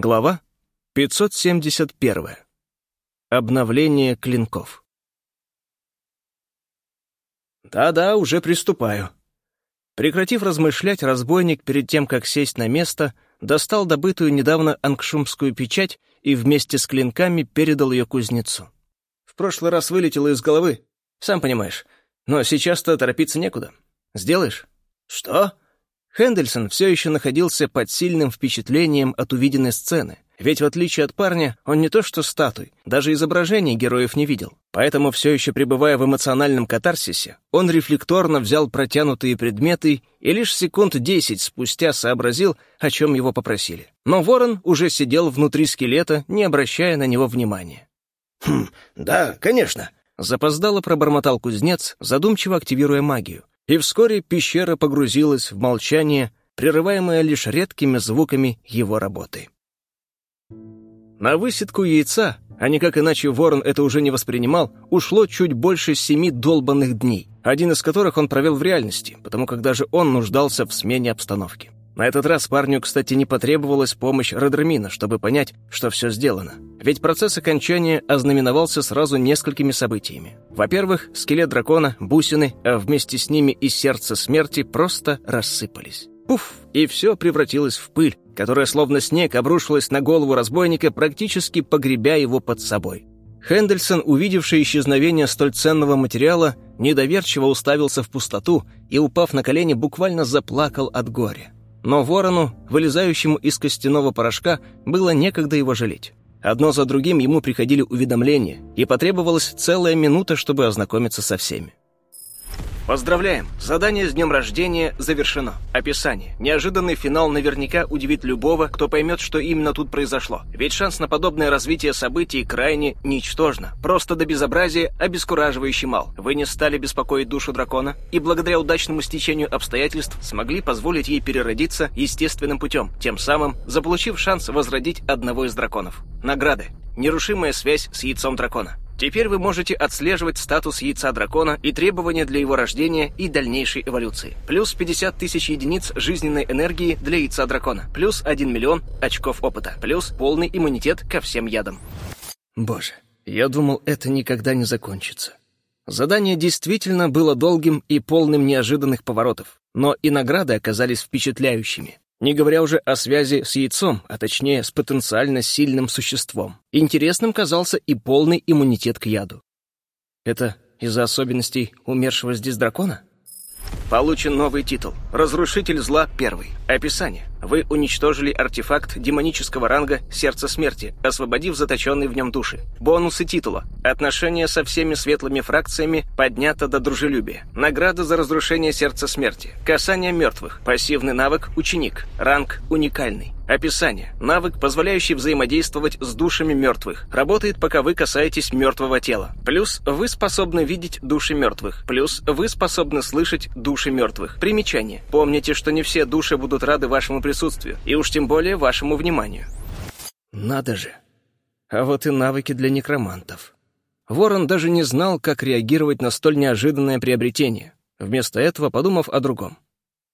Глава 571. Обновление клинков. Да-да, уже приступаю. Прекратив размышлять, разбойник перед тем, как сесть на место, достал добытую недавно ангшумскую печать и вместе с клинками передал ее кузнецу. В прошлый раз вылетело из головы, сам понимаешь, но сейчас-то торопиться некуда. Сделаешь? Что? Хендельсон все еще находился под сильным впечатлением от увиденной сцены, ведь в отличие от парня, он не то что статуй, даже изображений героев не видел. Поэтому, все еще пребывая в эмоциональном катарсисе, он рефлекторно взял протянутые предметы и лишь секунд десять спустя сообразил, о чем его попросили. Но ворон уже сидел внутри скелета, не обращая на него внимания. «Хм, да, конечно», — запоздало пробормотал кузнец, задумчиво активируя магию, и вскоре пещера погрузилась в молчание, прерываемое лишь редкими звуками его работы. На высидку яйца, а никак иначе ворон это уже не воспринимал, ушло чуть больше семи долбанных дней, один из которых он провел в реальности, потому как даже он нуждался в смене обстановки. На этот раз парню, кстати, не потребовалась помощь Родермина, чтобы понять, что все сделано. Ведь процесс окончания ознаменовался сразу несколькими событиями. Во-первых, скелет дракона, бусины, а вместе с ними и сердце смерти просто рассыпались. Пуф! И все превратилось в пыль, которая словно снег обрушилась на голову разбойника, практически погребя его под собой. Хендельсон, увидевший исчезновение столь ценного материала, недоверчиво уставился в пустоту и, упав на колени, буквально заплакал от горя. Но ворону, вылезающему из костяного порошка, было некогда его жалеть. Одно за другим ему приходили уведомления, и потребовалась целая минута, чтобы ознакомиться со всеми. Поздравляем! Задание с днем рождения завершено. Описание. Неожиданный финал наверняка удивит любого, кто поймет, что именно тут произошло. Ведь шанс на подобное развитие событий крайне ничтожно. Просто до безобразия обескураживающий мал. Вы не стали беспокоить душу дракона, и благодаря удачному стечению обстоятельств смогли позволить ей переродиться естественным путем, тем самым заполучив шанс возродить одного из драконов. Награды. Нерушимая связь с яйцом дракона. Теперь вы можете отслеживать статус яйца дракона и требования для его рождения и дальнейшей эволюции. Плюс 50 тысяч единиц жизненной энергии для яйца дракона. Плюс 1 миллион очков опыта. Плюс полный иммунитет ко всем ядам. Боже, я думал, это никогда не закончится. Задание действительно было долгим и полным неожиданных поворотов, но и награды оказались впечатляющими. Не говоря уже о связи с яйцом, а точнее с потенциально сильным существом. Интересным казался и полный иммунитет к яду. Это из-за особенностей умершего здесь дракона? Получен новый титул «Разрушитель зла первый». Описание. Вы уничтожили артефакт демонического ранга «Сердце смерти», освободив заточенные в нем души. Бонусы титула. Отношения со всеми светлыми фракциями поднято до дружелюбия. Награда за разрушение сердца смерти. Касание мертвых. Пассивный навык «Ученик». Ранг «Уникальный». Описание. Навык, позволяющий взаимодействовать с душами мертвых. Работает, пока вы касаетесь мертвого тела. Плюс вы способны видеть души мертвых. Плюс вы способны слышать души мертвых. Примечание. Помните, что не все души будут рады вашему присутствию, и уж тем более вашему вниманию. Надо же. А вот и навыки для некромантов. Ворон даже не знал, как реагировать на столь неожиданное приобретение, вместо этого подумав о другом.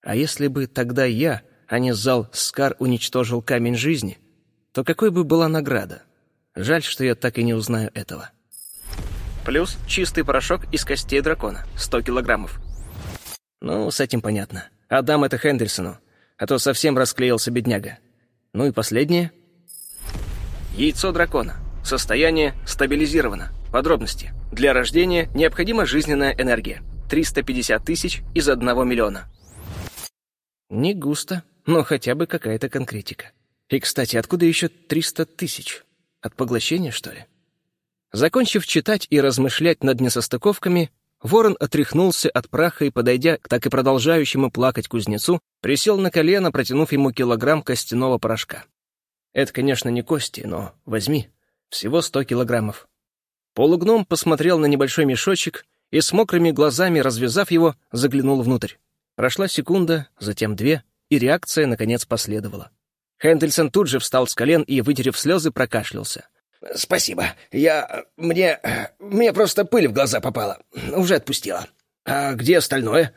А если бы тогда я а не зал Скар уничтожил камень жизни, то какой бы была награда? Жаль, что я так и не узнаю этого. Плюс чистый порошок из костей дракона, 100 килограммов. Ну, с этим понятно. Отдам это Хендельсону, а то совсем расклеился бедняга. Ну и последнее. Яйцо дракона. Состояние стабилизировано. Подробности. Для рождения необходима жизненная энергия. 350 тысяч из 1 миллиона. Не густо но хотя бы какая-то конкретика. И, кстати, откуда еще 300 тысяч? От поглощения, что ли? Закончив читать и размышлять над несостыковками, Ворон отряхнулся от праха и, подойдя к так и продолжающему плакать кузнецу, присел на колено, протянув ему килограмм костяного порошка. Это, конечно, не кости, но возьми. Всего сто килограммов. Полугном посмотрел на небольшой мешочек и с мокрыми глазами, развязав его, заглянул внутрь. Прошла секунда, затем две — и реакция, наконец, последовала. Хендельсон тут же встал с колен и, вытерев слезы, прокашлялся. «Спасибо. Я... мне... мне просто пыль в глаза попала. Уже отпустила. А где остальное?»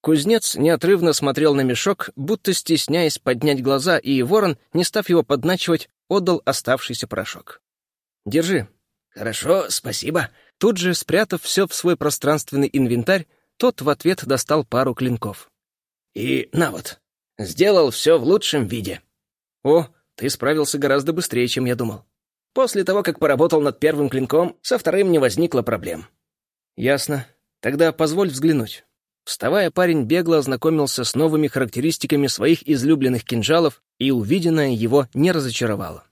Кузнец неотрывно смотрел на мешок, будто стесняясь поднять глаза, и ворон, не став его подначивать, отдал оставшийся порошок. «Держи». «Хорошо, спасибо». Тут же, спрятав все в свой пространственный инвентарь, тот в ответ достал пару клинков. «И на вот, сделал все в лучшем виде». «О, ты справился гораздо быстрее, чем я думал». После того, как поработал над первым клинком, со вторым не возникло проблем. «Ясно. Тогда позволь взглянуть». Вставая, парень бегло ознакомился с новыми характеристиками своих излюбленных кинжалов, и увиденное его не разочаровало.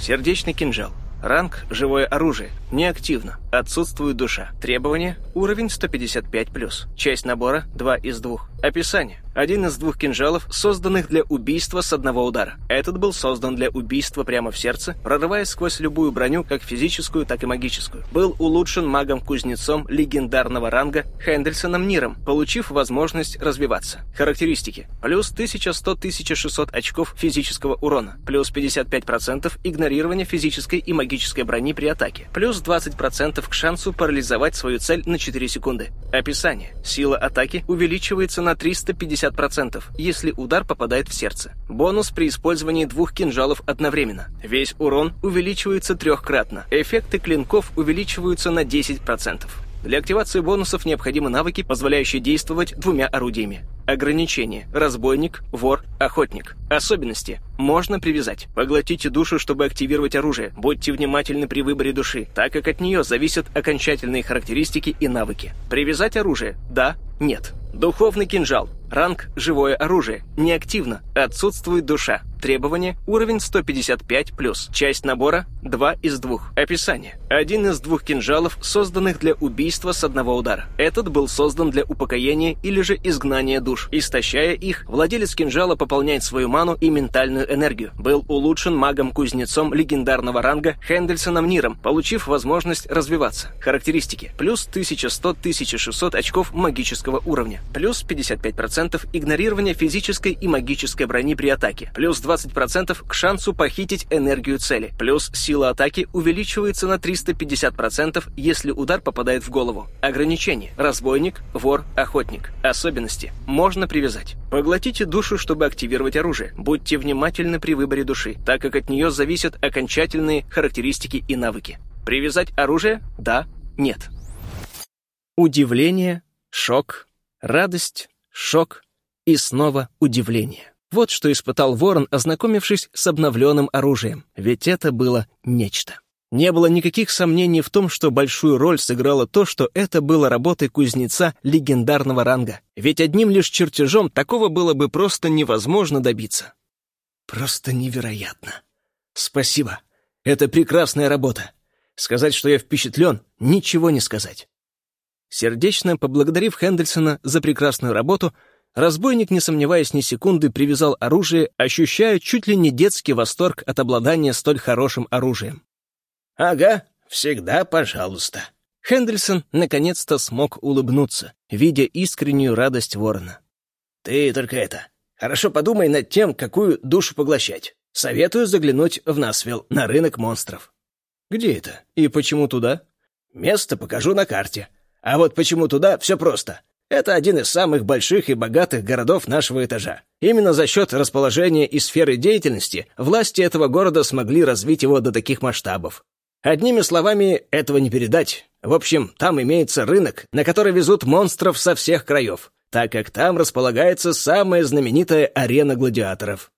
Сердечный кинжал. Ранг «Живое оружие». Неактивно. Отсутствует душа. Требования – уровень 155+. Часть набора – 2 из 2. Описание. Один из двух кинжалов, созданных для убийства с одного удара. Этот был создан для убийства прямо в сердце, прорываясь сквозь любую броню, как физическую, так и магическую. Был улучшен магом-кузнецом легендарного ранга Хендельсоном Ниром, получив возможность развиваться. Характеристики. Плюс 1100-1600 очков физического урона. Плюс 55% игнорирования физической и магической брони при атаке. Плюс 20% к шансу парализовать свою цель на 4 секунды. Описание. Сила атаки увеличивается на 350%, если удар попадает в сердце. Бонус при использовании двух кинжалов одновременно. Весь урон увеличивается трехкратно. Эффекты клинков увеличиваются на 10%. Для активации бонусов необходимы навыки, позволяющие действовать двумя орудиями. Ограничения. Разбойник, вор, охотник. Особенности. Можно привязать. Поглотите душу, чтобы активировать оружие. Будьте внимательны при выборе души, так как от нее зависят окончательные характеристики и навыки. Привязать оружие? Да, нет. Духовный кинжал. Ранг «Живое оружие». Неактивно. Отсутствует душа. Требование – уровень 155+. Часть набора – 2 из 2. Описание. Один из двух кинжалов, созданных для убийства с одного удара. Этот был создан для упокоения или же изгнания душ. Истощая их, владелец кинжала пополняет свою ману и ментальную энергию. Был улучшен магом-кузнецом легендарного ранга Хендельсоном Ниром, получив возможность развиваться. Характеристики. Плюс 1100-1600 очков магического уровня. Плюс 55% игнорирования физической и магической брони при атаке. Плюс 20 20% к шансу похитить энергию цели. Плюс сила атаки увеличивается на 350%, если удар попадает в голову. Ограничение. Разбойник, вор, охотник. Особенности. Можно привязать. Поглотите душу, чтобы активировать оружие. Будьте внимательны при выборе души, так как от нее зависят окончательные характеристики и навыки. Привязать оружие? Да, нет. Удивление, шок, радость, шок и снова удивление. Вот что испытал Ворон, ознакомившись с обновленным оружием, ведь это было нечто. Не было никаких сомнений в том, что большую роль сыграло то, что это было работой кузнеца легендарного ранга. Ведь одним лишь чертежом такого было бы просто невозможно добиться. Просто невероятно. Спасибо. Это прекрасная работа. Сказать, что я впечатлен, ничего не сказать. Сердечно поблагодарив Хендельсона за прекрасную работу, Разбойник, не сомневаясь ни секунды, привязал оружие, ощущая чуть ли не детский восторг от обладания столь хорошим оружием. «Ага, всегда пожалуйста». Хендельсон наконец-то смог улыбнуться, видя искреннюю радость ворона. «Ты только это, хорошо подумай над тем, какую душу поглощать. Советую заглянуть в Насвилл, на рынок монстров». «Где это? И почему туда?» «Место покажу на карте. А вот почему туда, все просто. Это один из самых больших и богатых городов нашего этажа. Именно за счет расположения и сферы деятельности власти этого города смогли развить его до таких масштабов. Одними словами, этого не передать. В общем, там имеется рынок, на который везут монстров со всех краев, так как там располагается самая знаменитая арена гладиаторов.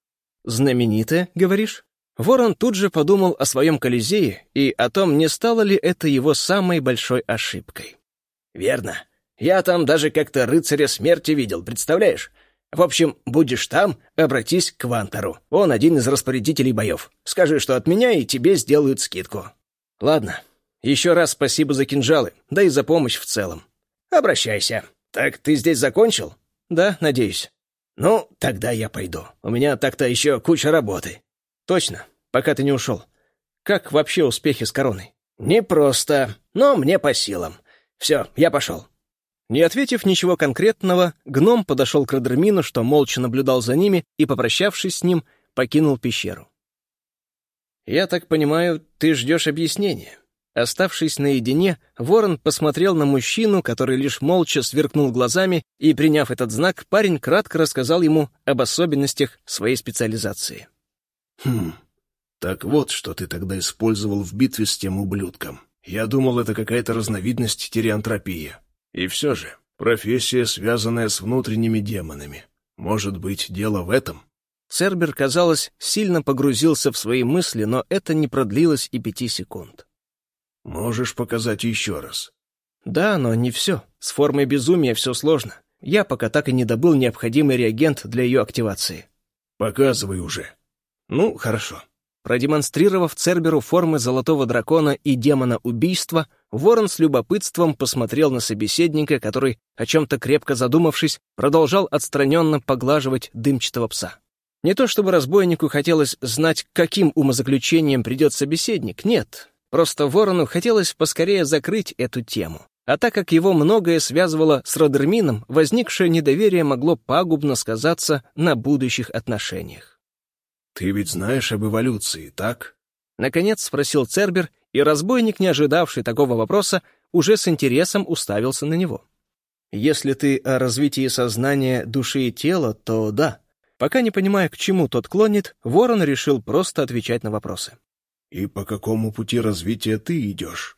«Знаменитая, говоришь?» Ворон тут же подумал о своем Колизее и о том, не стало ли это его самой большой ошибкой. «Верно. Я там даже как-то рыцаря смерти видел, представляешь? В общем, будешь там, обратись к Вантеру. Он один из распорядителей боев. Скажи, что от меня, и тебе сделают скидку». «Ладно. Еще раз спасибо за кинжалы, да и за помощь в целом». «Обращайся. Так ты здесь закончил?» «Да, надеюсь». «Ну, тогда я пойду. У меня так-то еще куча работы». «Точно, пока ты не ушел. Как вообще успехи с короной?» «Непросто, но мне по силам. Все, я пошел». Не ответив ничего конкретного, гном подошел к Радермину, что молча наблюдал за ними, и, попрощавшись с ним, покинул пещеру. «Я так понимаю, ты ждешь объяснения?» Оставшись наедине, ворон посмотрел на мужчину, который лишь молча сверкнул глазами, и, приняв этот знак, парень кратко рассказал ему об особенностях своей специализации. «Хм, Так вот, что ты тогда использовал в битве с тем ублюдком. Я думал, это какая-то разновидность териантропии. И все же, профессия, связанная с внутренними демонами. Может быть, дело в этом? Цербер, казалось, сильно погрузился в свои мысли, но это не продлилось и пяти секунд. «Можешь показать еще раз?» «Да, но не все. С формой безумия все сложно. Я пока так и не добыл необходимый реагент для ее активации». «Показывай уже». «Ну, хорошо». Продемонстрировав Церберу формы Золотого Дракона и Демона Убийства, Ворон с любопытством посмотрел на собеседника, который, о чем-то крепко задумавшись, продолжал отстраненно поглаживать дымчатого пса. Не то чтобы разбойнику хотелось знать, каким умозаключением придет собеседник, нет. Просто Ворону хотелось поскорее закрыть эту тему. А так как его многое связывало с Родермином, возникшее недоверие могло пагубно сказаться на будущих отношениях. «Ты ведь знаешь об эволюции, так?» Наконец спросил Цербер, и разбойник, не ожидавший такого вопроса, уже с интересом уставился на него. «Если ты о развитии сознания, души и тела, то да. Пока не понимая, к чему тот клонит, Ворон решил просто отвечать на вопросы. «И по какому пути развития ты идешь?»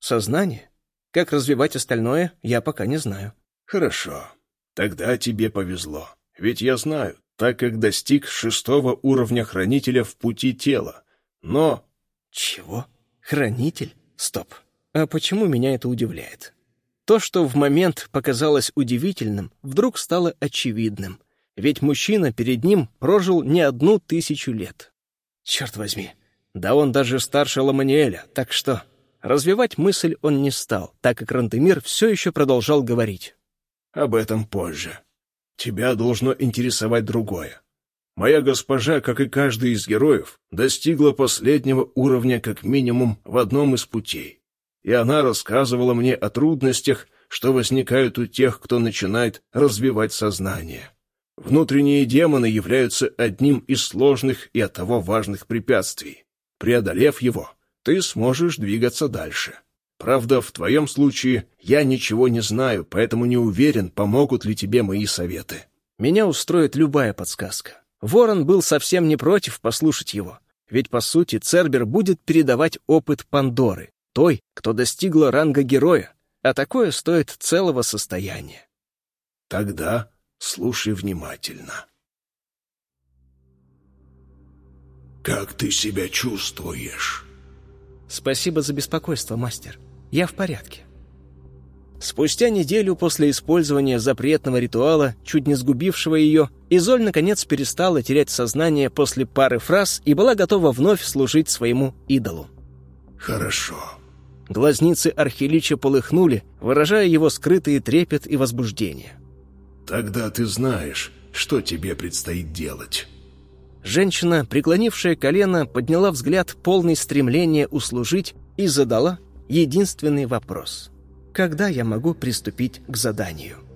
«Сознание. Как развивать остальное, я пока не знаю». «Хорошо. Тогда тебе повезло. Ведь я знаю, так как достиг шестого уровня хранителя в пути тела. Но... Чего? Хранитель? Стоп. А почему меня это удивляет? То, что в момент показалось удивительным, вдруг стало очевидным. Ведь мужчина перед ним прожил не одну тысячу лет. Черт возьми. Да он даже старше Ламаниэля, так что... Развивать мысль он не стал, так как Рантемир все еще продолжал говорить. «Об этом позже. Тебя должно интересовать другое. Моя госпожа, как и каждый из героев, достигла последнего уровня как минимум в одном из путей. И она рассказывала мне о трудностях, что возникают у тех, кто начинает развивать сознание. Внутренние демоны являются одним из сложных и оттого важных препятствий. Преодолев его, ты сможешь двигаться дальше. Правда, в твоем случае я ничего не знаю, поэтому не уверен, помогут ли тебе мои советы. Меня устроит любая подсказка. Ворон был совсем не против послушать его. Ведь, по сути, Цербер будет передавать опыт Пандоры, той, кто достигла ранга героя, а такое стоит целого состояния. Тогда слушай внимательно. Как ты себя чувствуешь? Спасибо за беспокойство, мастер. Я в порядке. Спустя неделю после использования запретного ритуала, чуть не сгубившего ее, Изоль наконец перестала терять сознание после пары фраз и была готова вновь служить своему идолу. «Хорошо». Глазницы Архилича полыхнули, выражая его скрытый трепет и возбуждение. «Тогда ты знаешь, что тебе предстоит делать». Женщина, преклонившая колено, подняла взгляд полный стремления услужить и задала единственный вопрос. «Когда я могу приступить к заданию?»